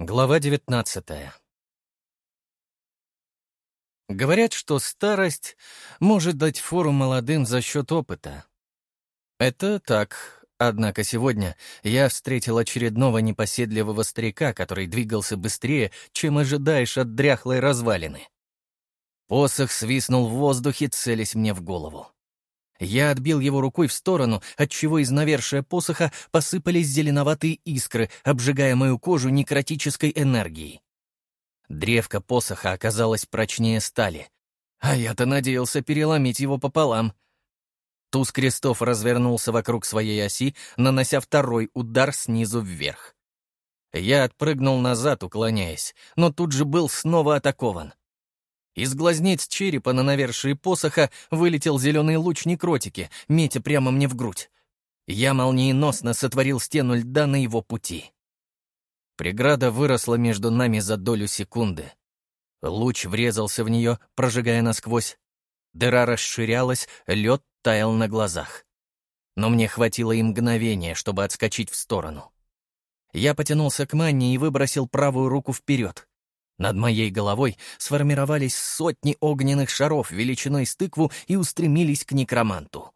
Глава девятнадцатая Говорят, что старость может дать фору молодым за счет опыта. Это так, однако сегодня я встретил очередного непоседливого старика, который двигался быстрее, чем ожидаешь от дряхлой развалины. Посох свистнул в воздухе, целясь мне в голову. Я отбил его рукой в сторону, отчего из навершия посоха посыпались зеленоватые искры, обжигая мою кожу некротической энергией. Древко посоха оказалось прочнее стали, а я-то надеялся переломить его пополам. Туз крестов развернулся вокруг своей оси, нанося второй удар снизу вверх. Я отпрыгнул назад, уклоняясь, но тут же был снова атакован. Из глазниц черепа на навершии посоха вылетел зеленый луч некротики, метя прямо мне в грудь. Я молниеносно сотворил стену льда на его пути. Преграда выросла между нами за долю секунды. Луч врезался в нее, прожигая насквозь. Дыра расширялась, лед таял на глазах. Но мне хватило и мгновения, чтобы отскочить в сторону. Я потянулся к манне и выбросил правую руку вперед. Над моей головой сформировались сотни огненных шаров величиной с тыкву и устремились к некроманту.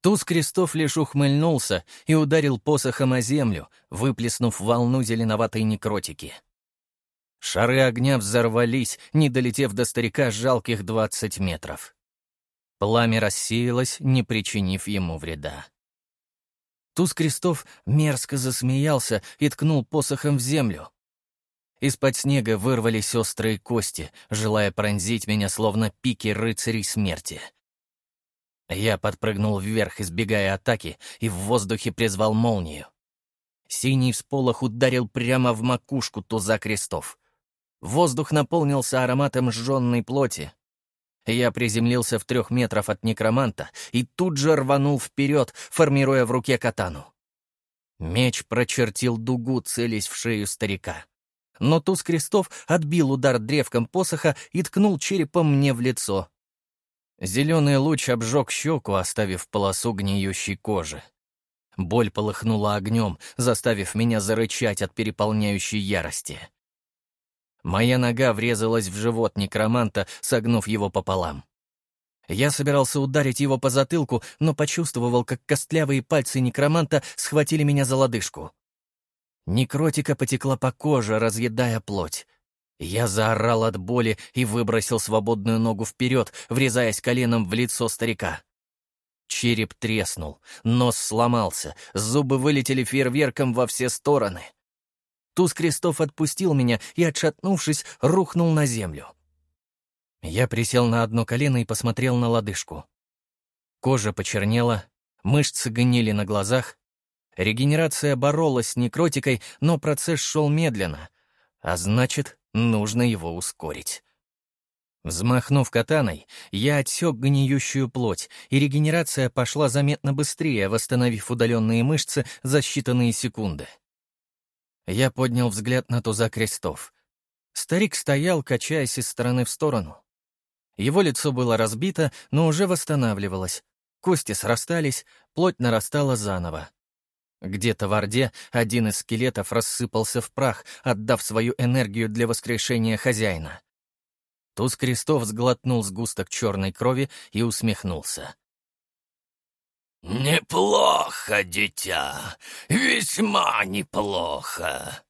Туз крестов лишь ухмыльнулся и ударил посохом о землю, выплеснув волну зеленоватой некротики. Шары огня взорвались, не долетев до старика жалких двадцать метров. Пламя рассеялось, не причинив ему вреда. Туз крестов мерзко засмеялся и ткнул посохом в землю, из-под снега вырвались острые кости, желая пронзить меня, словно пики рыцарей смерти. Я подпрыгнул вверх, избегая атаки, и в воздухе призвал молнию. Синий всполох ударил прямо в макушку туза крестов. Воздух наполнился ароматом сжженной плоти. Я приземлился в трех метров от некроманта и тут же рванул вперед, формируя в руке катану. Меч прочертил дугу, целясь в шею старика но туз крестов отбил удар древком посоха и ткнул черепом мне в лицо. Зеленый луч обжег щеку, оставив полосу гниющей кожи. Боль полыхнула огнем, заставив меня зарычать от переполняющей ярости. Моя нога врезалась в живот некроманта, согнув его пополам. Я собирался ударить его по затылку, но почувствовал, как костлявые пальцы некроманта схватили меня за лодыжку. Некротика потекла по коже, разъедая плоть. Я заорал от боли и выбросил свободную ногу вперед, врезаясь коленом в лицо старика. Череп треснул, нос сломался, зубы вылетели фейерверком во все стороны. Туз крестов отпустил меня и, отшатнувшись, рухнул на землю. Я присел на одно колено и посмотрел на лодыжку. Кожа почернела, мышцы гнили на глазах, Регенерация боролась с некротикой, но процесс шел медленно, а значит, нужно его ускорить. Взмахнув катаной, я отсек гниющую плоть, и регенерация пошла заметно быстрее, восстановив удаленные мышцы за считанные секунды. Я поднял взгляд на туза крестов. Старик стоял, качаясь из стороны в сторону. Его лицо было разбито, но уже восстанавливалось. Кости срастались, плоть нарастала заново. Где-то в Орде один из скелетов рассыпался в прах, отдав свою энергию для воскрешения хозяина. Туз крестов сглотнул сгусток черной крови и усмехнулся. «Неплохо, дитя, весьма неплохо!»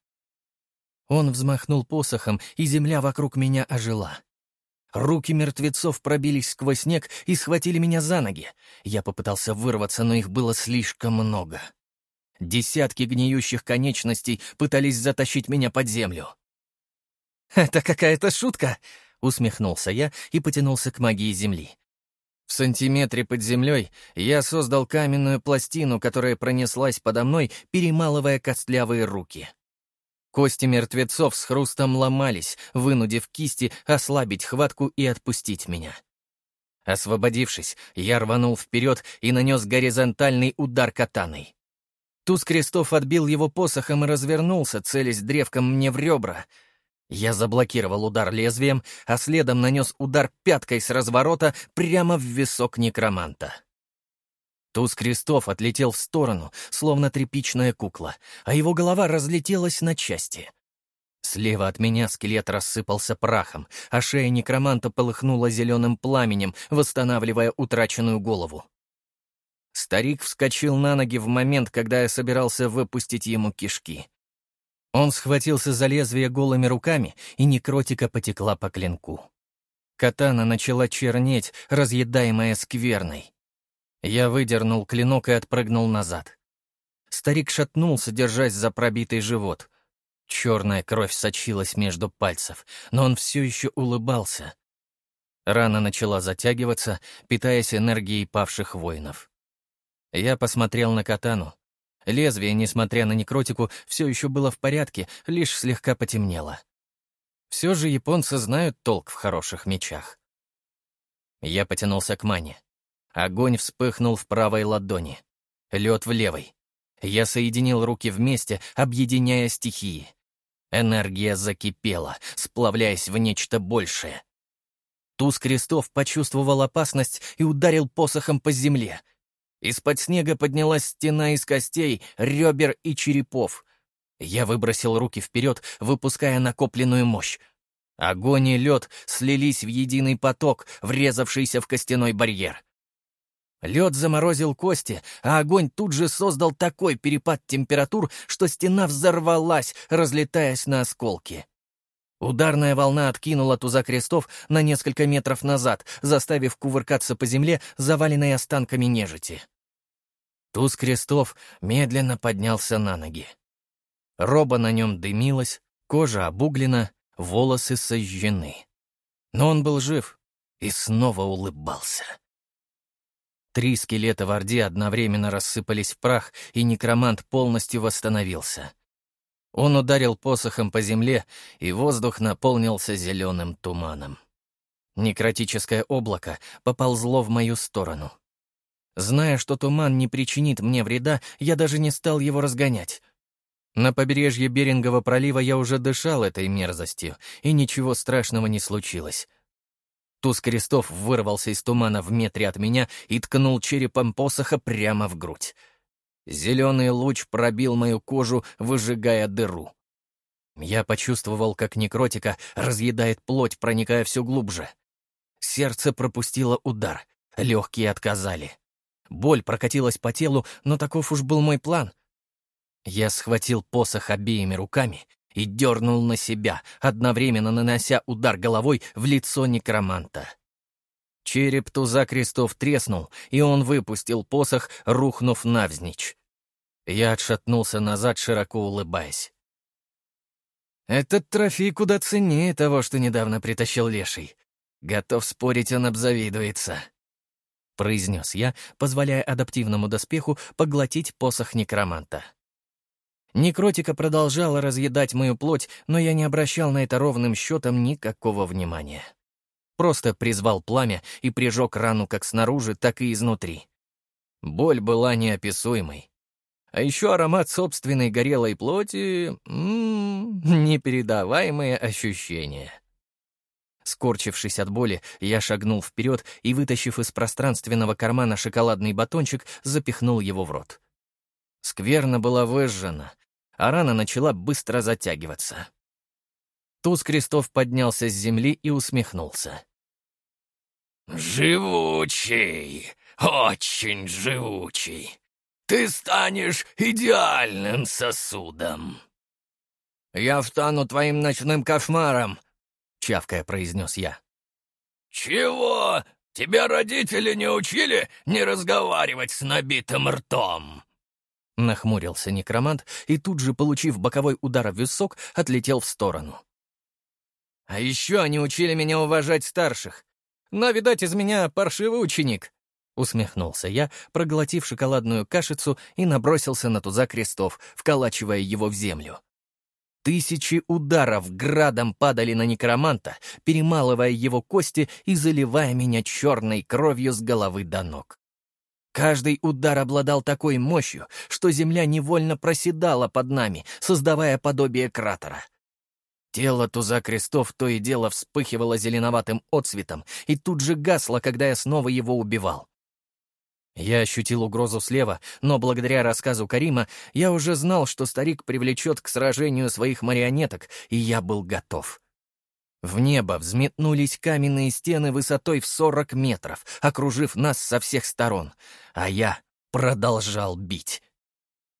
Он взмахнул посохом, и земля вокруг меня ожила. Руки мертвецов пробились сквозь снег и схватили меня за ноги. Я попытался вырваться, но их было слишком много. Десятки гниющих конечностей пытались затащить меня под землю. «Это какая-то шутка!» — усмехнулся я и потянулся к магии земли. В сантиметре под землей я создал каменную пластину, которая пронеслась подо мной, перемалывая костлявые руки. Кости мертвецов с хрустом ломались, вынудив кисти ослабить хватку и отпустить меня. Освободившись, я рванул вперед и нанес горизонтальный удар катаной. Туз крестов отбил его посохом и развернулся, целясь древком мне в ребра. Я заблокировал удар лезвием, а следом нанес удар пяткой с разворота прямо в висок некроманта. Туз крестов отлетел в сторону, словно тряпичная кукла, а его голова разлетелась на части. Слева от меня скелет рассыпался прахом, а шея некроманта полыхнула зеленым пламенем, восстанавливая утраченную голову. Старик вскочил на ноги в момент, когда я собирался выпустить ему кишки. Он схватился за лезвие голыми руками, и некротика потекла по клинку. Катана начала чернеть, разъедаемая скверной. Я выдернул клинок и отпрыгнул назад. Старик шатнулся, держась за пробитый живот. Черная кровь сочилась между пальцев, но он все еще улыбался. Рана начала затягиваться, питаясь энергией павших воинов. Я посмотрел на катану. Лезвие, несмотря на некротику, все еще было в порядке, лишь слегка потемнело. Все же японцы знают толк в хороших мечах. Я потянулся к мане. Огонь вспыхнул в правой ладони. Лед в левой. Я соединил руки вместе, объединяя стихии. Энергия закипела, сплавляясь в нечто большее. Туз крестов почувствовал опасность и ударил посохом по земле — из-под снега поднялась стена из костей, ребер и черепов. Я выбросил руки вперед, выпуская накопленную мощь. Огонь и лед слились в единый поток, врезавшийся в костяной барьер. Лед заморозил кости, а огонь тут же создал такой перепад температур, что стена взорвалась, разлетаясь на осколки. Ударная волна откинула туза крестов на несколько метров назад, заставив кувыркаться по земле, заваленной останками нежити. Туз крестов медленно поднялся на ноги. Роба на нем дымилась, кожа обуглена, волосы сожжены. Но он был жив и снова улыбался. Три скелета в Орде одновременно рассыпались в прах, и некромант полностью восстановился. Он ударил посохом по земле, и воздух наполнился зеленым туманом. Некротическое облако поползло в мою сторону — Зная, что туман не причинит мне вреда, я даже не стал его разгонять. На побережье Берингового пролива я уже дышал этой мерзостью, и ничего страшного не случилось. Туз крестов вырвался из тумана в метре от меня и ткнул черепом посоха прямо в грудь. Зеленый луч пробил мою кожу, выжигая дыру. Я почувствовал, как некротика разъедает плоть, проникая все глубже. Сердце пропустило удар, легкие отказали. Боль прокатилась по телу, но таков уж был мой план. Я схватил посох обеими руками и дернул на себя, одновременно нанося удар головой в лицо некроманта. Череп туза крестов треснул, и он выпустил посох, рухнув навзничь. Я отшатнулся назад, широко улыбаясь. Этот трофей куда ценнее того, что недавно притащил Леший. Готов спорить, он обзавидуется. — произнес я, позволяя адаптивному доспеху поглотить посох некроманта. Некротика продолжала разъедать мою плоть, но я не обращал на это ровным счетом никакого внимания. Просто призвал пламя и прижег рану как снаружи, так и изнутри. Боль была неописуемой. А еще аромат собственной горелой плоти... М -м, непередаваемые ощущения. Скорчившись от боли, я шагнул вперед и, вытащив из пространственного кармана шоколадный батончик, запихнул его в рот. Скверна была выжжена, а рана начала быстро затягиваться. Туз Крестов поднялся с земли и усмехнулся. «Живучий, очень живучий. Ты станешь идеальным сосудом». «Я встану твоим ночным кошмаром», чавкая произнес я. «Чего? Тебя родители не учили не разговаривать с набитым ртом?» Нахмурился некромант и тут же, получив боковой удар в висок, отлетел в сторону. «А еще они учили меня уважать старших. Но, видать, из меня паршивый ученик», — усмехнулся я, проглотив шоколадную кашицу и набросился на туза крестов, вколачивая его в землю. Тысячи ударов градом падали на некроманта, перемалывая его кости и заливая меня черной кровью с головы до ног. Каждый удар обладал такой мощью, что земля невольно проседала под нами, создавая подобие кратера. Тело туза крестов то и дело вспыхивало зеленоватым отцветом и тут же гасло, когда я снова его убивал. Я ощутил угрозу слева, но благодаря рассказу Карима я уже знал, что старик привлечет к сражению своих марионеток, и я был готов. В небо взметнулись каменные стены высотой в 40 метров, окружив нас со всех сторон, а я продолжал бить.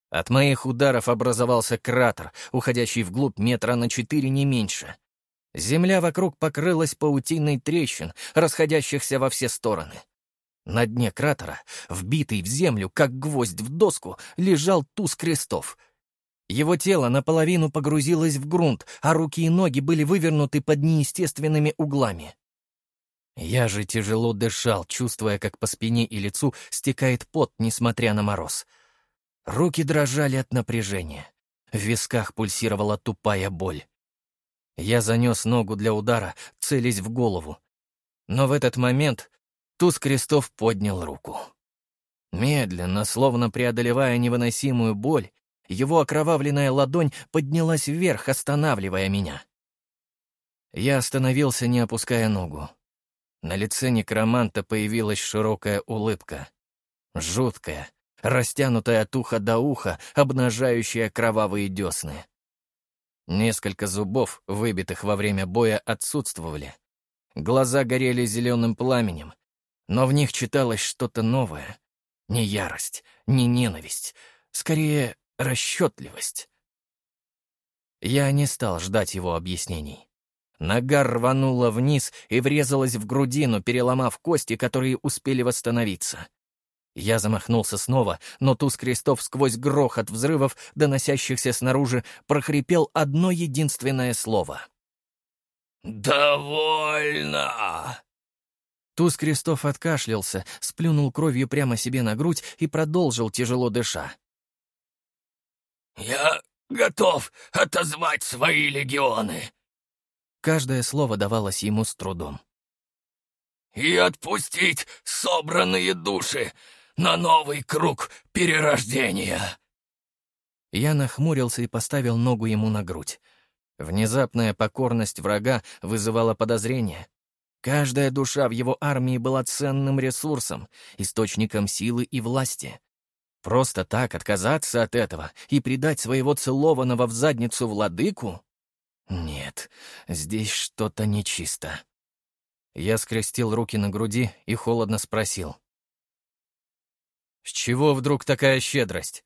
От моих ударов образовался кратер, уходящий вглубь метра на четыре не меньше. Земля вокруг покрылась паутиной трещин, расходящихся во все стороны. На дне кратера, вбитый в землю, как гвоздь в доску, лежал туз крестов. Его тело наполовину погрузилось в грунт, а руки и ноги были вывернуты под неестественными углами. Я же тяжело дышал, чувствуя, как по спине и лицу стекает пот, несмотря на мороз. Руки дрожали от напряжения. В висках пульсировала тупая боль. Я занес ногу для удара, целясь в голову. Но в этот момент Туз Крестов поднял руку. Медленно, словно преодолевая невыносимую боль, его окровавленная ладонь поднялась вверх, останавливая меня. Я остановился, не опуская ногу. На лице некроманта появилась широкая улыбка. Жуткая, растянутая от уха до уха, обнажающая кровавые десны. Несколько зубов, выбитых во время боя, отсутствовали. Глаза горели зеленым пламенем, но в них читалось что-то новое. Не ярость, не ненависть, скорее расчетливость. Я не стал ждать его объяснений. Нога рванула вниз и врезалась в грудину, переломав кости, которые успели восстановиться. Я замахнулся снова, но туз крестов сквозь грохот взрывов, доносящихся снаружи, прохрипел одно единственное слово. «Довольно!» Туз крестов откашлялся, сплюнул кровью прямо себе на грудь и продолжил, тяжело дыша. «Я готов отозвать свои легионы!» Каждое слово давалось ему с трудом. «И отпустить собранные души на новый круг перерождения!» Я нахмурился и поставил ногу ему на грудь. Внезапная покорность врага вызывала подозрение. Каждая душа в его армии была ценным ресурсом, источником силы и власти. Просто так отказаться от этого и предать своего целованного в задницу владыку? Нет, здесь что-то нечисто. Я скрестил руки на груди и холодно спросил. «С чего вдруг такая щедрость?»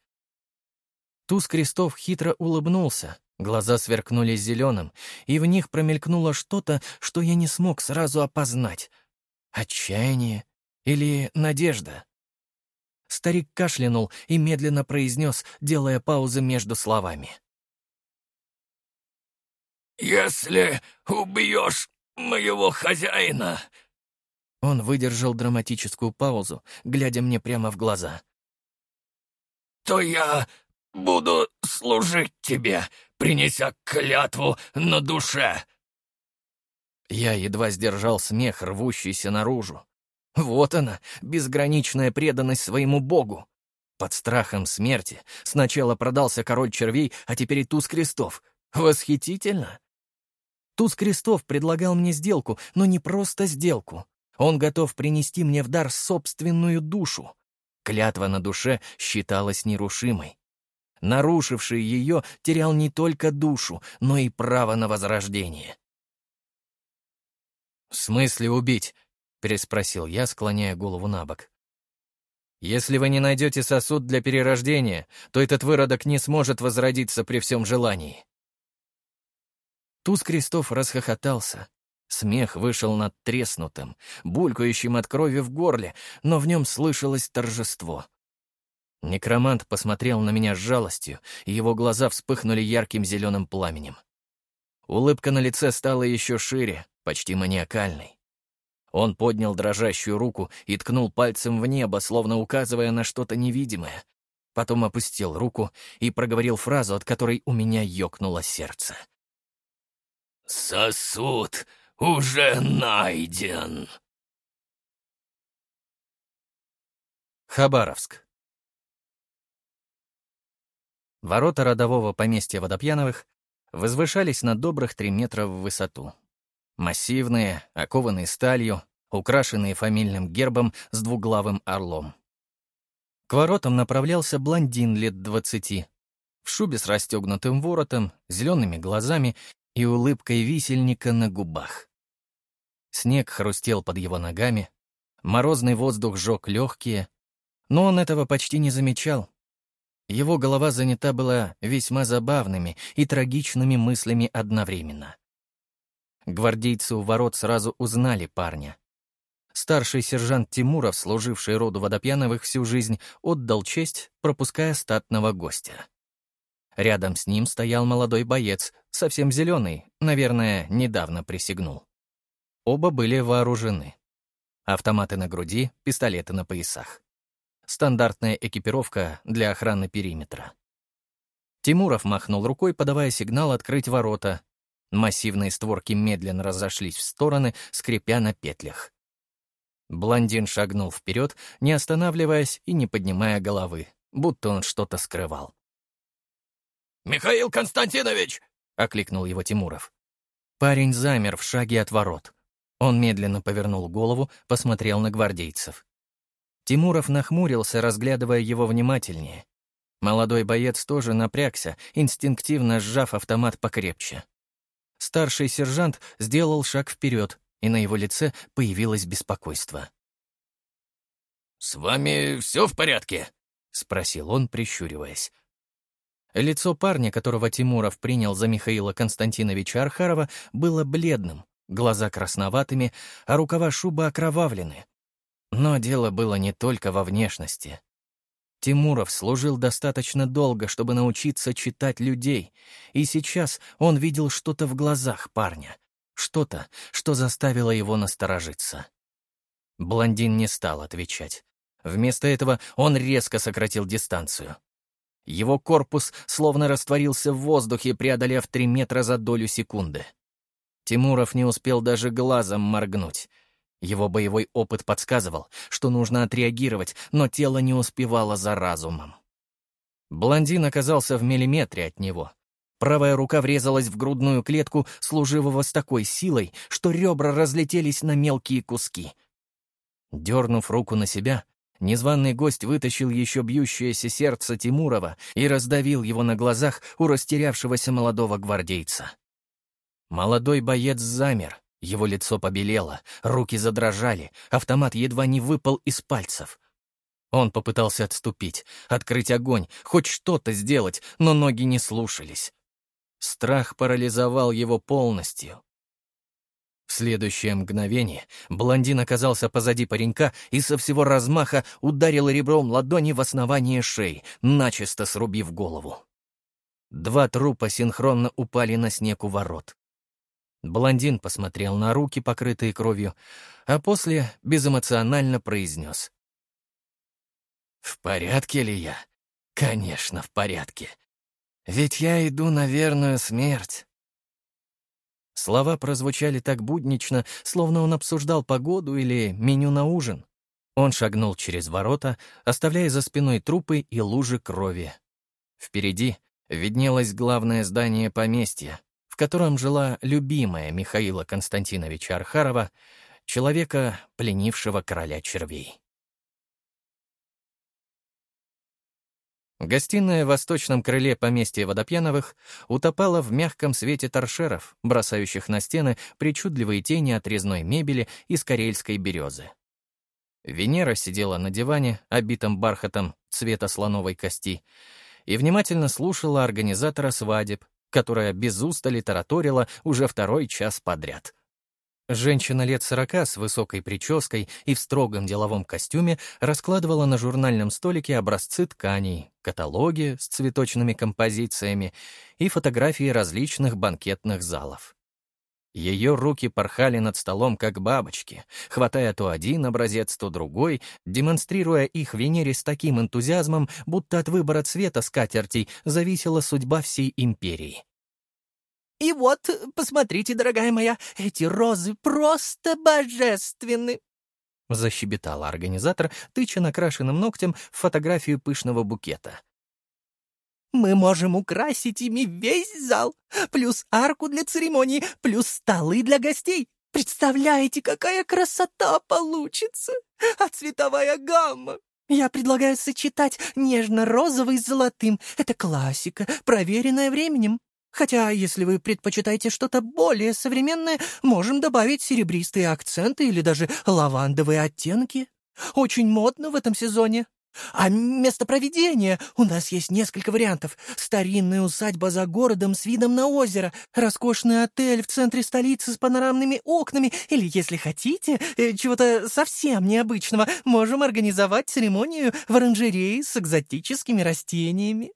Туз крестов хитро улыбнулся, Глаза сверкнули зеленым, и в них промелькнуло что-то, что я не смог сразу опознать. Отчаяние или надежда? Старик кашлянул и медленно произнес, делая паузы между словами. «Если убьешь моего хозяина...» Он выдержал драматическую паузу, глядя мне прямо в глаза. «То я буду служить тебе, принеся клятву на душе!» Я едва сдержал смех, рвущийся наружу. Вот она, безграничная преданность своему богу. Под страхом смерти сначала продался король червей, а теперь и туз крестов. Восхитительно! Туз крестов предлагал мне сделку, но не просто сделку. Он готов принести мне в дар собственную душу. Клятва на душе считалась нерушимой. Нарушивший ее терял не только душу, но и право на возрождение. «В смысле убить?» — переспросил я, склоняя голову на бок. «Если вы не найдете сосуд для перерождения, то этот выродок не сможет возродиться при всем желании». Туз крестов расхохотался. Смех вышел над треснутым, булькающим от крови в горле, но в нем слышалось торжество — Некромант посмотрел на меня с жалостью, и его глаза вспыхнули ярким зеленым пламенем. Улыбка на лице стала еще шире, почти маниакальной. Он поднял дрожащую руку и ткнул пальцем в небо, словно указывая на что-то невидимое. Потом опустил руку и проговорил фразу, от которой у меня ёкнуло сердце. «Сосуд уже найден!» Хабаровск. Ворота родового поместья Водопьяновых возвышались на добрых три метра в высоту. Массивные, окованные сталью, украшенные фамильным гербом с двуглавым орлом. К воротам направлялся блондин лет двадцати. В шубе с расстегнутым воротом, зелеными глазами и улыбкой висельника на губах. Снег хрустел под его ногами, морозный воздух жег легкие, но он этого почти не замечал. Его голова занята была весьма забавными и трагичными мыслями одновременно. Гвардейцы у ворот сразу узнали парня. Старший сержант Тимуров, служивший роду Водопьяновых всю жизнь, отдал честь, пропуская статного гостя. Рядом с ним стоял молодой боец, совсем зеленый, наверное, недавно присягнул. Оба были вооружены. Автоматы на груди, пистолеты на поясах. Стандартная экипировка для охраны периметра. Тимуров махнул рукой, подавая сигнал открыть ворота. Массивные створки медленно разошлись в стороны, скрипя на петлях. Блондин шагнул вперед, не останавливаясь и не поднимая головы, будто он что-то скрывал. «Михаил Константинович!» — окликнул его Тимуров. Парень замер в шаге от ворот. Он медленно повернул голову, посмотрел на гвардейцев. Тимуров нахмурился, разглядывая его внимательнее. Молодой боец тоже напрягся, инстинктивно сжав автомат покрепче. Старший сержант сделал шаг вперед, и на его лице появилось беспокойство. «С вами все в порядке?» — спросил он, прищуриваясь. Лицо парня, которого Тимуров принял за Михаила Константиновича Архарова, было бледным, глаза красноватыми, а рукава шубы окровавлены. Но дело было не только во внешности. Тимуров служил достаточно долго, чтобы научиться читать людей, и сейчас он видел что-то в глазах парня, что-то, что заставило его насторожиться. Блондин не стал отвечать. Вместо этого он резко сократил дистанцию. Его корпус словно растворился в воздухе, преодолев три метра за долю секунды. Тимуров не успел даже глазом моргнуть. Его боевой опыт подсказывал, что нужно отреагировать, но тело не успевало за разумом. Блондин оказался в миллиметре от него. Правая рука врезалась в грудную клетку служивого с такой силой, что ребра разлетелись на мелкие куски. Дернув руку на себя, незваный гость вытащил еще бьющееся сердце Тимурова и раздавил его на глазах у растерявшегося молодого гвардейца. Молодой боец замер, его лицо побелело, руки задрожали, автомат едва не выпал из пальцев. Он попытался отступить, открыть огонь, хоть что-то сделать, но ноги не слушались. Страх парализовал его полностью. В следующее мгновение блондин оказался позади паренька и со всего размаха ударил ребром ладони в основание шеи, начисто срубив голову. Два трупа синхронно упали на снег у ворот. Блондин посмотрел на руки, покрытые кровью, а после безэмоционально произнес. «В порядке ли я? Конечно, в порядке. Ведь я иду на верную смерть». Слова прозвучали так буднично, словно он обсуждал погоду или меню на ужин. Он шагнул через ворота, оставляя за спиной трупы и лужи крови. Впереди виднелось главное здание поместья, в котором жила любимая Михаила Константиновича Архарова, человека, пленившего короля червей. Гостиная в восточном крыле поместья Водопьяновых утопала в мягком свете торшеров, бросающих на стены причудливые тени от резной мебели из карельской березы. Венера сидела на диване, обитом бархатом цвета слоновой кости, и внимательно слушала организатора свадеб, которая без устали тараторила уже второй час подряд. Женщина лет сорока с высокой прической и в строгом деловом костюме раскладывала на журнальном столике образцы тканей, каталоги с цветочными композициями и фотографии различных банкетных залов. Ее руки порхали над столом, как бабочки, хватая то один образец, то другой, демонстрируя их Венере с таким энтузиазмом, будто от выбора цвета скатертей зависела судьба всей империи. «И вот, посмотрите, дорогая моя, эти розы просто божественны!» Защебетал организатор, тыча накрашенным ногтем в фотографию пышного букета. Мы можем украсить ими весь зал, плюс арку для церемонии, плюс столы для гостей. Представляете, какая красота получится! А цветовая гамма! Я предлагаю сочетать нежно-розовый с золотым. Это классика, проверенная временем. Хотя, если вы предпочитаете что-то более современное, можем добавить серебристые акценты или даже лавандовые оттенки. Очень модно в этом сезоне. А место проведения у нас есть несколько вариантов. Старинная усадьба за городом с видом на озеро, роскошный отель в центре столицы с панорамными окнами, или, если хотите, э, чего-то совсем необычного, можем организовать церемонию в оранжерее с экзотическими растениями.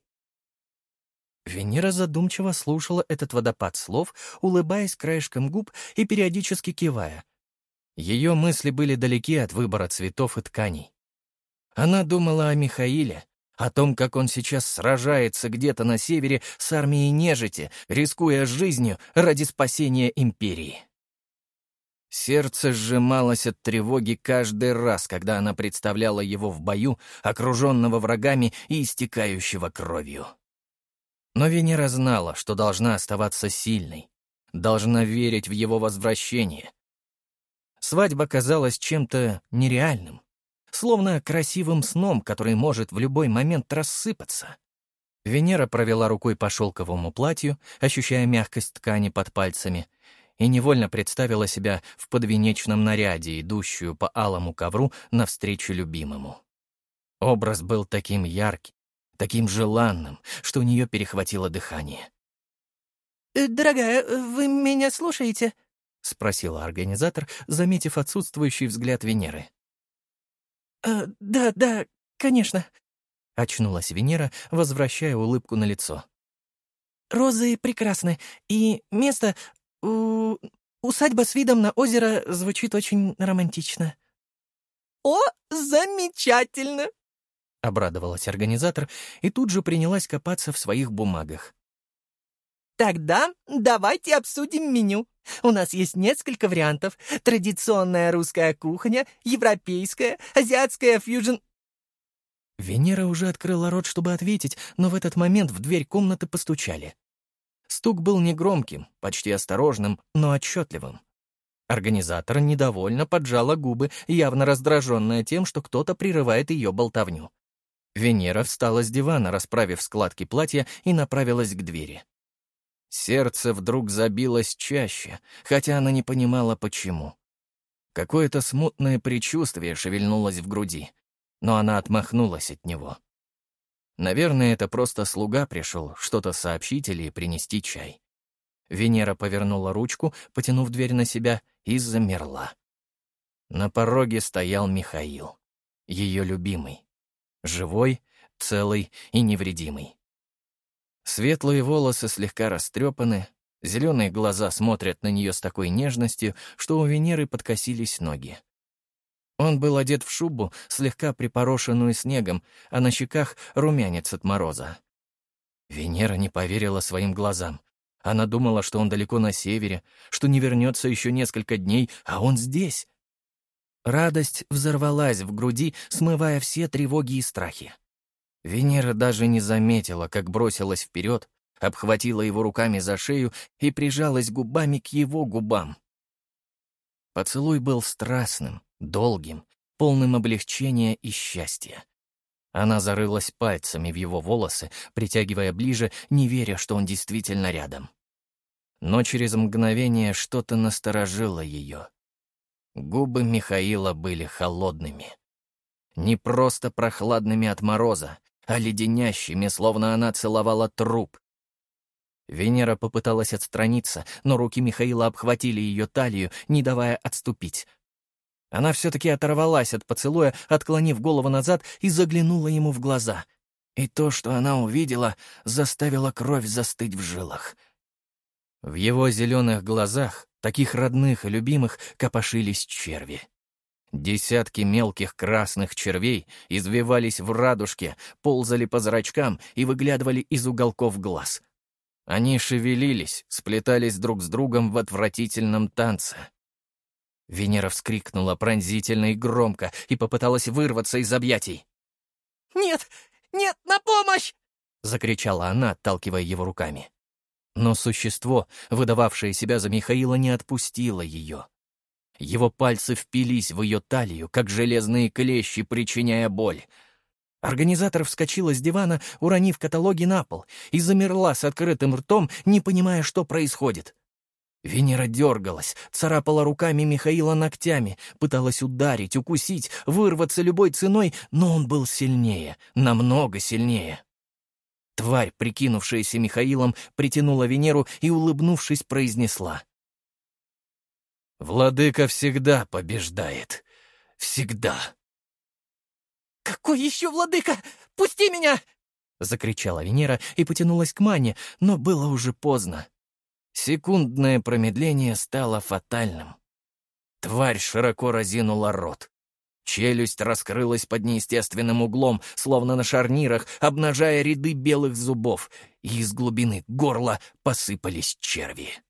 Венера задумчиво слушала этот водопад слов, улыбаясь краешком губ и периодически кивая. Ее мысли были далеки от выбора цветов и тканей. Она думала о Михаиле, о том, как он сейчас сражается где-то на севере с армией нежити, рискуя жизнью ради спасения империи. Сердце сжималось от тревоги каждый раз, когда она представляла его в бою, окруженного врагами и истекающего кровью. Но Венера знала, что должна оставаться сильной, должна верить в его возвращение. Свадьба казалась чем-то нереальным, словно красивым сном, который может в любой момент рассыпаться. Венера провела рукой по шелковому платью, ощущая мягкость ткани под пальцами, и невольно представила себя в подвенечном наряде, идущую по алому ковру навстречу любимому. Образ был таким ярким, таким желанным, что у нее перехватило дыхание. «Э, «Дорогая, вы меня слушаете?» — спросила организатор, заметив отсутствующий взгляд Венеры. «Э, «Да, да, конечно», — очнулась Венера, возвращая улыбку на лицо. «Розы прекрасны, и место... У... Усадьба с видом на озеро звучит очень романтично». «О, замечательно!» — обрадовалась организатор и тут же принялась копаться в своих бумагах. «Тогда давайте обсудим меню. У нас есть несколько вариантов. Традиционная русская кухня, европейская, азиатская фьюжн...» Венера уже открыла рот, чтобы ответить, но в этот момент в дверь комнаты постучали. Стук был негромким, почти осторожным, но отчетливым. Организатор недовольно поджала губы, явно раздраженная тем, что кто-то прерывает ее болтовню. Венера встала с дивана, расправив складки платья, и направилась к двери. Сердце вдруг забилось чаще, хотя она не понимала, почему. Какое-то смутное предчувствие шевельнулось в груди, но она отмахнулась от него. Наверное, это просто слуга пришел что-то сообщить или принести чай. Венера повернула ручку, потянув дверь на себя, и замерла. На пороге стоял Михаил, ее любимый. Живой, целый и невредимый. Светлые волосы слегка растрепаны, зеленые глаза смотрят на нее с такой нежностью, что у Венеры подкосились ноги. Он был одет в шубу, слегка припорошенную снегом, а на щеках румянец от мороза. Венера не поверила своим глазам. Она думала, что он далеко на севере, что не вернется еще несколько дней, а он здесь. Радость взорвалась в груди, смывая все тревоги и страхи. Венера даже не заметила, как бросилась вперед, обхватила его руками за шею и прижалась губами к его губам. Поцелуй был страстным, долгим, полным облегчения и счастья. Она зарылась пальцами в его волосы, притягивая ближе, не веря, что он действительно рядом. Но через мгновение что-то насторожило ее. Губы Михаила были холодными. Не просто прохладными от мороза, а леденящими, словно она целовала труп. Венера попыталась отстраниться, но руки Михаила обхватили ее талию, не давая отступить. Она все-таки оторвалась от поцелуя, отклонив голову назад и заглянула ему в глаза. И то, что она увидела, заставило кровь застыть в жилах. В его зеленых глазах таких родных и любимых, копошились черви. Десятки мелких красных червей извивались в радужке, ползали по зрачкам и выглядывали из уголков глаз. Они шевелились, сплетались друг с другом в отвратительном танце. Венера вскрикнула пронзительно и громко и попыталась вырваться из объятий. «Нет! Нет, на помощь!» — закричала она, отталкивая его руками. Но существо, выдававшее себя за Михаила, не отпустило ее. Его пальцы впились в ее талию, как железные клещи, причиняя боль. Организатор вскочила с дивана, уронив каталоги на пол, и замерла с открытым ртом, не понимая, что происходит. Венера дергалась, царапала руками Михаила ногтями, пыталась ударить, укусить, вырваться любой ценой, но он был сильнее, намного сильнее. Тварь, прикинувшаяся Михаилом, притянула Венеру и, улыбнувшись, произнесла. «Владыка всегда побеждает. Всегда». «Какой еще владыка? Пусти меня!» — закричала Венера и потянулась к Мане, но было уже поздно. Секундное промедление стало фатальным. Тварь широко разинула рот. Челюсть раскрылась под неестественным углом, словно на шарнирах, обнажая ряды белых зубов, и из глубины горла посыпались черви.